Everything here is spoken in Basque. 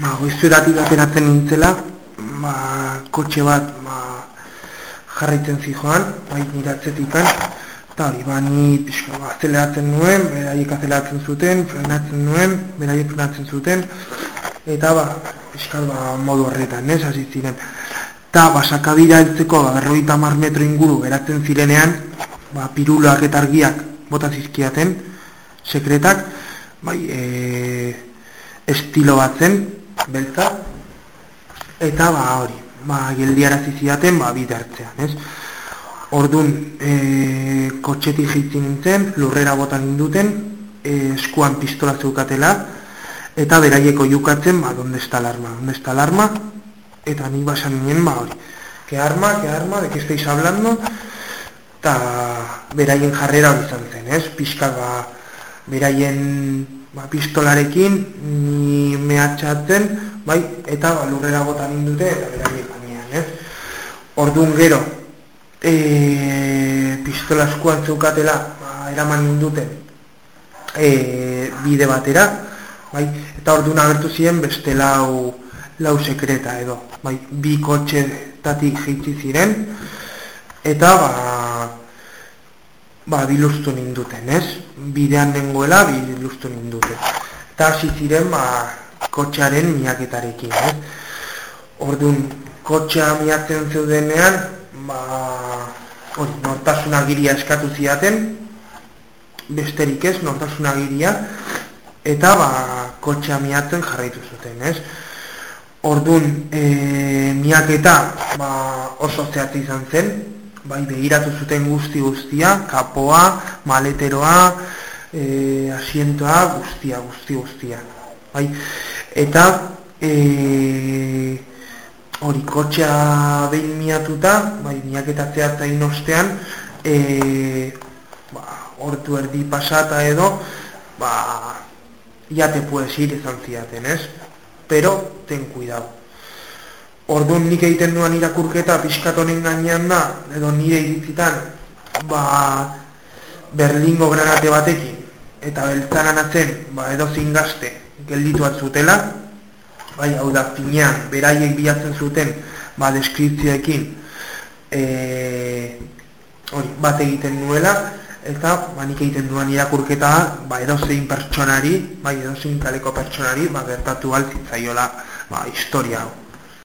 ba, goizuratik ateratzen nintzela, ba, kotxe bat ba, jarraitzen zijoan, bai niratzetik eta hori, ba, ni pixka, ba, azeleratzen nuen, beraiek azeleratzen zuten, frenatzen nuen, beraiek frenatzen zuten, eta ba, pixka, ba, modu horretan, ez, hasi ziren. Eta, ba, sakabira heltzeko, ba, berroita mar metro inguru geratzen zirenean, ba, pirulak eta argiak bota zizkiaten, sekretak, bai, e, estilo bat zen, beltza, eta ba hori, ba, geldiarazi zidaten, ba, bidartzean, ez? Ordun e, kotxetik jitzen nintzen, lurrera botan induten, e, eskuan pistola zeukatela, eta beraieko jukatzen, ba, donde está alarma, donde está alarma, eta ni basan nien, ba, hori, ke arma, ke arma, de que estáis hablando, eta beraien jarrera hori izan zen, ez? Piskat, ba, beraien ba, pistolarekin ni mehatxatzen, bai, eta ba, lurrera gota nindute, eta beraien gainean, ez? Orduan gero, e, pistola eskuan zeukatela, ba, eraman ninduten, e, bide batera, bai, eta orduan agertu ziren beste lau, lau sekreta edo, bai, bi kotxe tatik jeitzi ziren, eta ba, ba, biluztu ninduten, ez? Bidean dengoela biluztu ninduten. Eta hasi ziren, ba, kotxearen miaketarekin, ez? Orduan, kotxea miatzen zeudenean, ba, hori, nortasun agiria eskatu ziaten, besterik ez, nortasun agiria, eta, ba, kotxea miatzen jarraitu zuten, ez? Orduan, e, miaketa, ba, oso zehatzi izan zen, bai, begiratu zuten guzti guztia, kapoa, maleteroa, e, asientoa, guztia, guzti guztia. Bai, eta e, hori kotxea behin miatuta, bai, miaketatzea eta inostean, e, ba, hortu erdi pasata edo, ba, ya te puedes ir ezan ziaten, ez? Pero, ten cuidado. Orduan nik egiten duan irakurketa pixkatonen gainean da, edo nire iritzitan, ba, Berlingo granate batekin, eta beltzanan atzen, ba, edo zingazte, gelditu atzutela, bai, hau da, finean, beraiek bilatzen zuten, ba, deskriptzioekin, e, hori, bat egiten nuela, eta, ba, nik egiten duan irakurketa, ba, edo zein pertsonari, bai, edo zein kaleko pertsonari, ba, gertatu altzitzaiola, ba, historia hau.